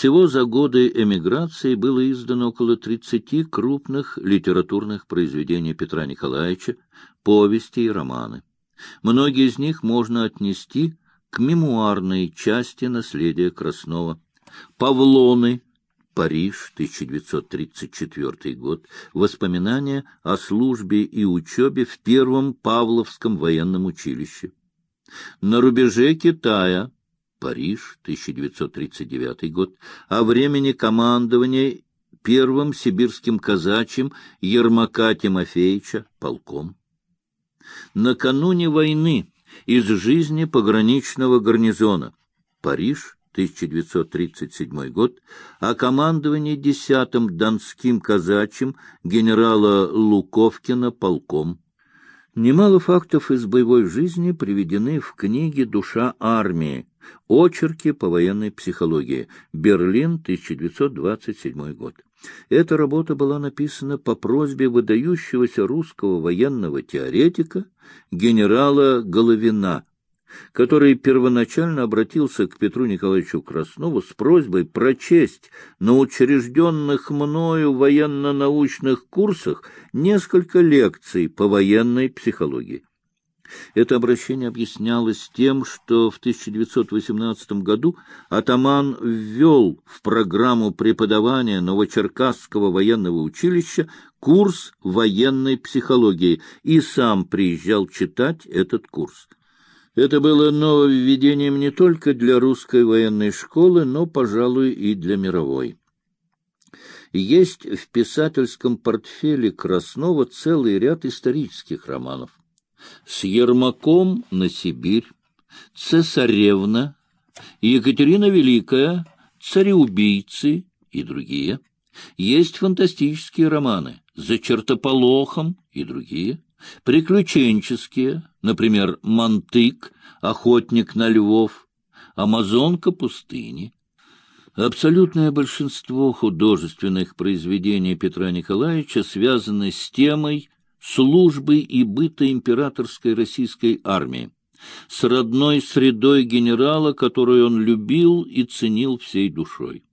Всего за годы эмиграции было издано около 30 крупных литературных произведений Петра Николаевича, повести и романы. Многие из них можно отнести к мемуарной части наследия Краснова. Павлоны, Париж, 1934 год. Воспоминания о службе и учебе в Первом Павловском военном училище. На рубеже Китая, Париж, 1939 год. О времени командования Первым Сибирским казачьим Ермака Тимофеевича полком. Накануне войны из жизни пограничного гарнизона. Париж, 1937 год, о командовании 10-м Донским казачьим генерала Луковкина полком. Немало фактов из боевой жизни приведены в книге «Душа армии», очерки по военной психологии, Берлин, 1927 год. Эта работа была написана по просьбе выдающегося русского военного теоретика генерала Головина, который первоначально обратился к Петру Николаевичу Краснову с просьбой прочесть на учрежденных мною военно-научных курсах несколько лекций по военной психологии. Это обращение объяснялось тем, что в 1918 году атаман ввел в программу преподавания Новочеркасского военного училища курс военной психологии и сам приезжал читать этот курс. Это было нововведением не только для русской военной школы, но, пожалуй, и для мировой. Есть в писательском портфеле Краснова целый ряд исторических романов с Ермаком на Сибирь, Цесаревна, Екатерина Великая, Цареубийцы и другие. Есть фантастические романы «За чертополохом» и другие, приключенческие, например, «Мантык», «Охотник на львов», «Амазонка пустыни». Абсолютное большинство художественных произведений Петра Николаевича связаны с темой службы и быта императорской российской армии, с родной средой генерала, которую он любил и ценил всей душой.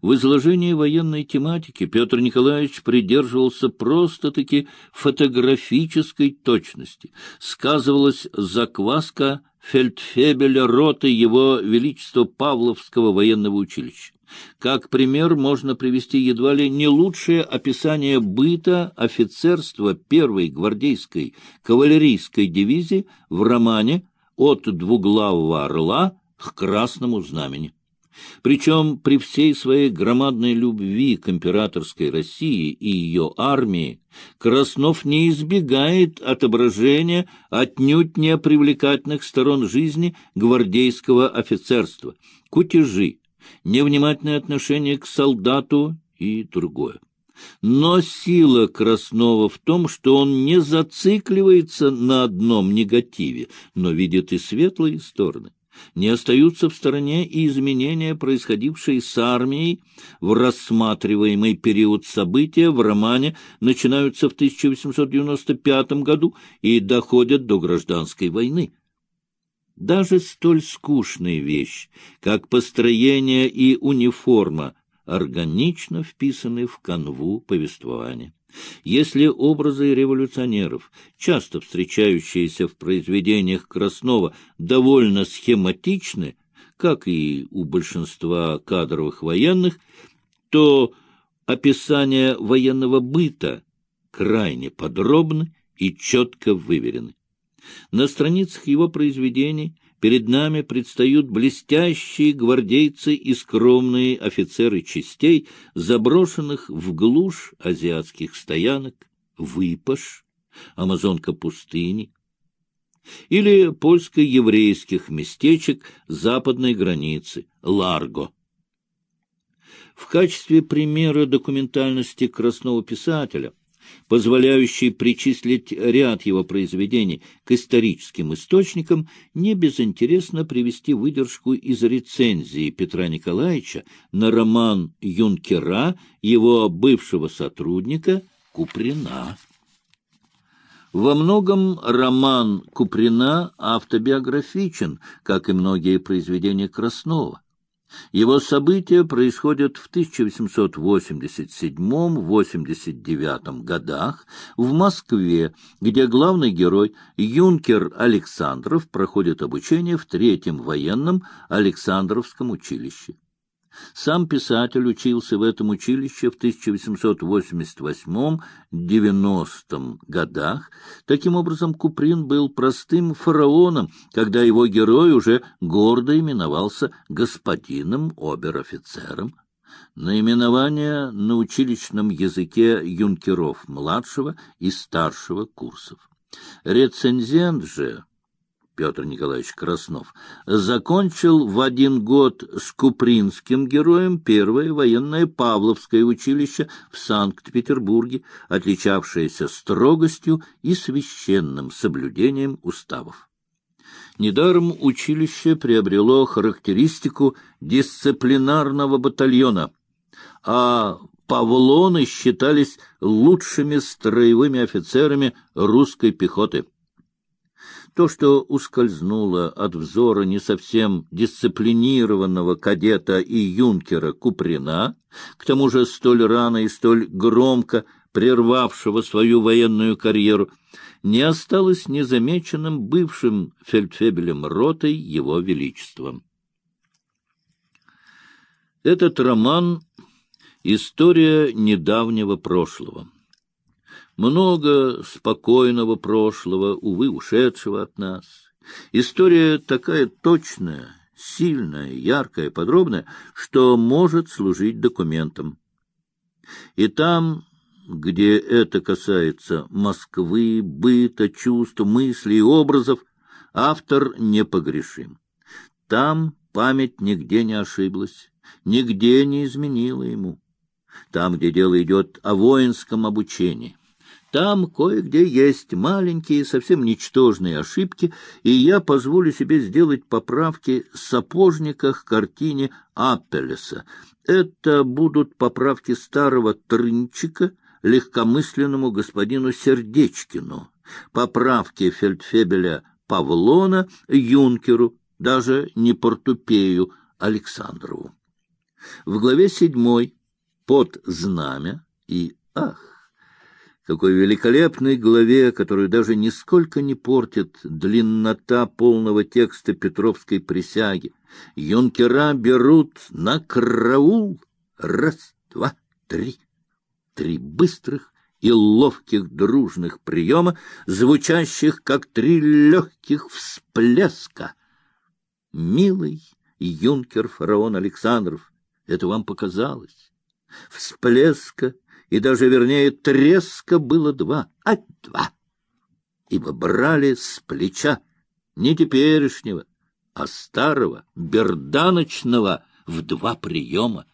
В изложении военной тематики Петр Николаевич придерживался просто-таки фотографической точности. Сказывалась закваска фельдфебеля роты его Величества Павловского военного училища. Как пример можно привести едва ли не лучшее описание быта офицерства первой гвардейской кавалерийской дивизии в романе «От двуглавого орла к красному знамени». Причем при всей своей громадной любви к императорской России и ее армии Краснов не избегает отображения отнюдь не привлекательных сторон жизни гвардейского офицерства, кутежи, невнимательное отношение к солдату и другое. Но сила Краснова в том, что он не зацикливается на одном негативе, но видит и светлые стороны. Не остаются в стороне и изменения, происходившие с армией в рассматриваемый период события в романе начинаются в 1895 году и доходят до гражданской войны. Даже столь скучная вещь, как построение и униформа, органично вписаны в канву повествования. Если образы революционеров, часто встречающиеся в произведениях Краснова, довольно схематичны, как и у большинства кадровых военных, то описание военного быта крайне подробны и четко выверены. На страницах его произведений перед нами предстают блестящие гвардейцы и скромные офицеры частей, заброшенных в глушь азиатских стоянок, Выпаш, Амазонка пустыни, или польско-еврейских местечек западной границы, Ларго. В качестве примера документальности красного писателя – позволяющий причислить ряд его произведений к историческим источникам, не безинтересно привести выдержку из рецензии Петра Николаевича на роман Юнкера его бывшего сотрудника Куприна. Во многом роман Куприна автобиографичен, как и многие произведения Краснова. Его события происходят в 1887-89 годах в Москве, где главный герой юнкер Александров проходит обучение в Третьем военном Александровском училище. Сам писатель учился в этом училище в 1888-90 годах. Таким образом, Куприн был простым фараоном, когда его герой уже гордо именовался господином обер-офицером. Наименование на училищном языке юнкеров младшего и старшего курсов. Рецензент же Петр Николаевич Краснов, закончил в один год с купринским героем первое военное Павловское училище в Санкт-Петербурге, отличавшееся строгостью и священным соблюдением уставов. Недаром училище приобрело характеристику дисциплинарного батальона, а павлоны считались лучшими строевыми офицерами русской пехоты. То, что ускользнуло от взора не совсем дисциплинированного кадета и юнкера Куприна, к тому же столь рано и столь громко прервавшего свою военную карьеру, не осталось незамеченным бывшим фельдфебелем ротой его величеством. Этот роман — история недавнего прошлого. Много спокойного прошлого, увы, ушедшего от нас. История такая точная, сильная, яркая, подробная, что может служить документом. И там, где это касается Москвы, быта, чувств, мыслей и образов, автор непогрешим. Там память нигде не ошиблась, нигде не изменила ему. Там, где дело идет о воинском обучении. Там кое-где есть маленькие, совсем ничтожные ошибки, и я позволю себе сделать поправки сапожника к картине Аппелеса. Это будут поправки старого Трынчика легкомысленному господину Сердечкину, поправки фельдфебеля Павлона Юнкеру, даже не Портупею Александрову. В главе седьмой «Под знамя» и «Ах!» Какой великолепной главе, которую даже нисколько не портит длиннота полного текста Петровской присяги. Юнкера берут на караул. Раз, два, три. Три быстрых и ловких дружных приема, звучащих, как три легких всплеска. Милый юнкер фараон Александров, это вам показалось. Всплеска и даже, вернее, треска было два, а два, ибо брали с плеча не теперешнего, а старого, берданочного в два приема.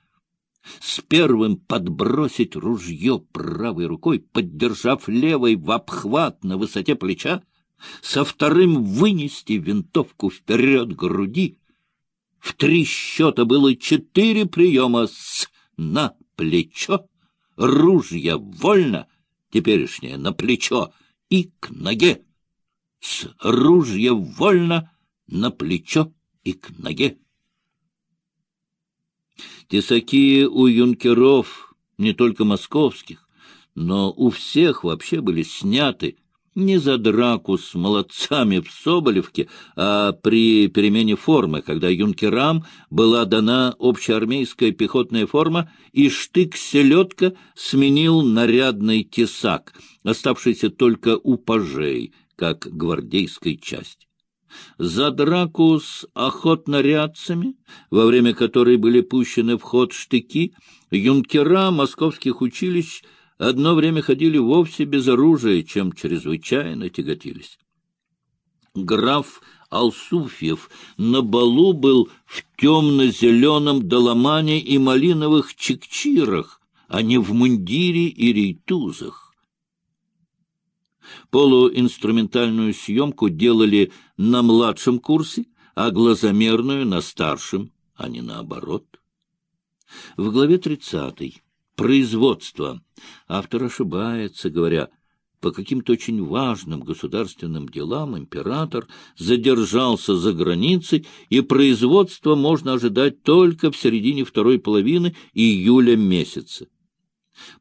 С первым подбросить ружье правой рукой, поддержав левой в обхват на высоте плеча, со вторым вынести винтовку вперед груди. В три счета было четыре приема с на плечо, ружья вольно, теперешнее на плечо и к ноге, с ружья вольно на плечо и к ноге. Тесаки у юнкеров, не только московских, но у всех вообще были сняты не за драку с молодцами в Соболевке, а при перемене формы, когда юнкерам была дана общеармейская пехотная форма, и штык-селедка сменил нарядный тесак, оставшийся только у пажей, как гвардейской части. За драку с охотнорядцами, во время которой были пущены в ход штыки, юнкера московских училищ — одно время ходили вовсе без оружия, чем чрезвычайно тяготились. Граф Алсуфьев на балу был в темно-зеленом доломане и малиновых чекчирах, а не в мундире и рейтузах. Полуинструментальную съемку делали на младшем курсе, а глазомерную — на старшем, а не наоборот. В главе тридцатой производства. Автор ошибается, говоря, по каким-то очень важным государственным делам император задержался за границей, и производство можно ожидать только в середине второй половины июля месяца.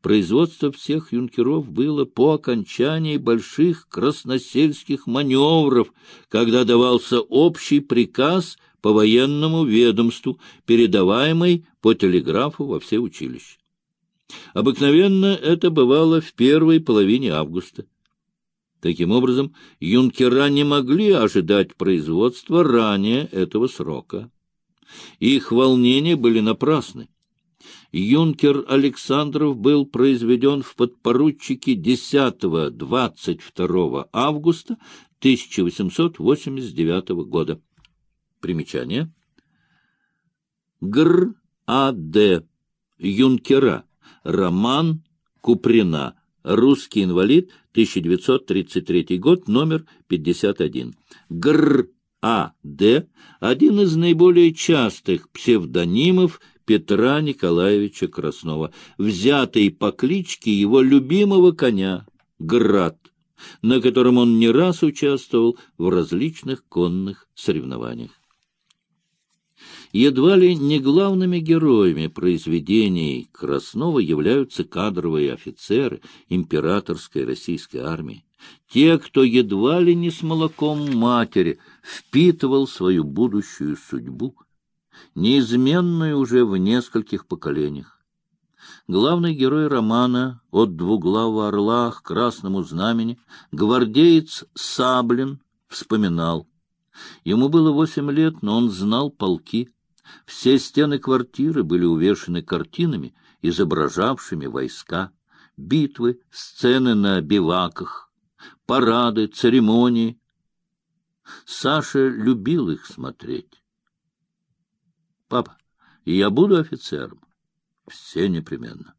Производство всех юнкеров было по окончании больших красносельских маневров, когда давался общий приказ по военному ведомству, передаваемый по телеграфу во все училища. Обыкновенно это бывало в первой половине августа. Таким образом, юнкера не могли ожидать производства ранее этого срока. Их волнения были напрасны. Юнкер Александров был произведен в подпоручике 10-22 августа 1889 года. Примечание. Гр. А. Д. Юнкера. Роман Куприна. Русский инвалид, 1933 год, номер 51. Гр. А. Д. Один из наиболее частых псевдонимов Петра Николаевича Краснова, взятый по кличке его любимого коня Град, на котором он не раз участвовал в различных конных соревнованиях едва ли не главными героями произведений Краснова являются кадровые офицеры императорской российской армии. Те, кто едва ли не с молоком матери впитывал свою будущую судьбу, неизменную уже в нескольких поколениях. Главный герой романа «От двуглавого орла к красному знамени» гвардеец Саблин вспоминал. Ему было восемь лет, но он знал полки, все стены квартиры были увешаны картинами, изображавшими войска, битвы, сцены на биваках, парады, церемонии. Саша любил их смотреть. «Папа, я буду офицером?» «Все непременно».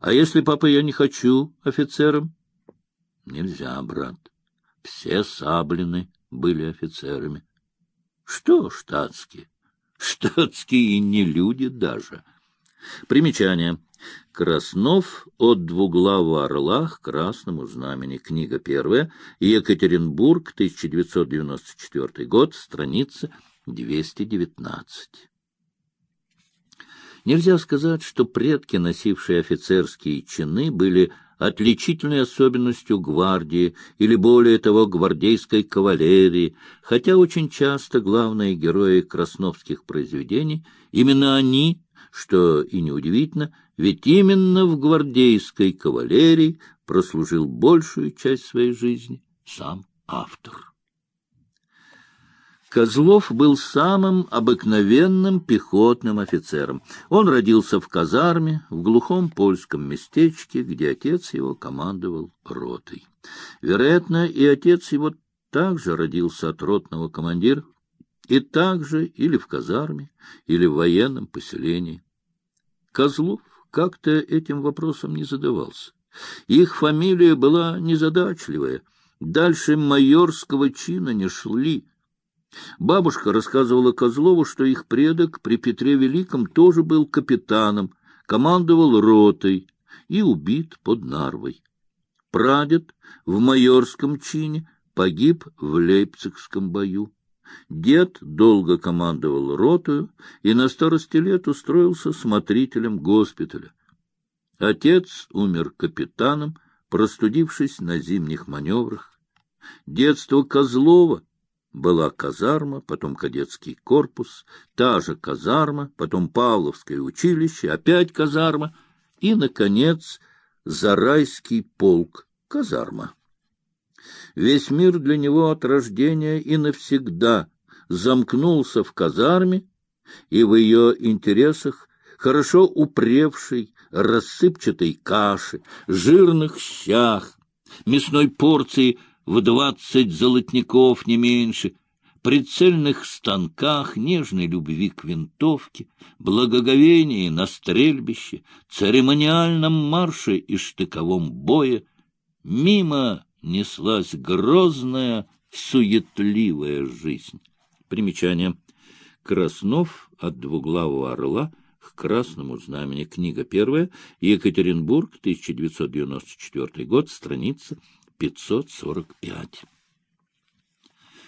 «А если, папа, я не хочу офицером?» «Нельзя, брат. Все саблины были офицерами». «Что штатские?» Штатские не люди даже. Примечание. Краснов от двуглавого орла к красному знамени. Книга первая. Екатеринбург, 1994 год, страница 219. Нельзя сказать, что предки, носившие офицерские чины, были отличительной особенностью гвардии или, более того, гвардейской кавалерии, хотя очень часто главные герои красновских произведений именно они, что и неудивительно, ведь именно в гвардейской кавалерии прослужил большую часть своей жизни сам автор. Козлов был самым обыкновенным пехотным офицером. Он родился в казарме, в глухом польском местечке, где отец его командовал ротой. Вероятно, и отец его также родился от ротного командира, и также или в казарме, или в военном поселении. Козлов как-то этим вопросом не задавался. Их фамилия была незадачливая, дальше майорского чина не шли — Бабушка рассказывала Козлову, что их предок при Петре Великом тоже был капитаном, командовал ротой и убит под Нарвой. Прадед в майорском чине погиб в Лейпцигском бою. Дед долго командовал ротою и на старости лет устроился смотрителем госпиталя. Отец умер капитаном, простудившись на зимних маневрах. Детство Козлова была казарма, потом кадетский корпус, та же казарма, потом Павловское училище, опять казарма и, наконец, Зарайский полк, казарма. Весь мир для него от рождения и навсегда замкнулся в казарме и в ее интересах хорошо упревшей рассыпчатой каши, жирных щах, мясной порции — в двадцать золотников не меньше, прицельных станках, нежной любви к винтовке, благоговении на стрельбище, церемониальном марше и штыковом бое, мимо неслась грозная, суетливая жизнь. Примечание. Краснов от двуглавого орла к Красному Знамени. Книга первая. Екатеринбург, 1994 год, страница 545.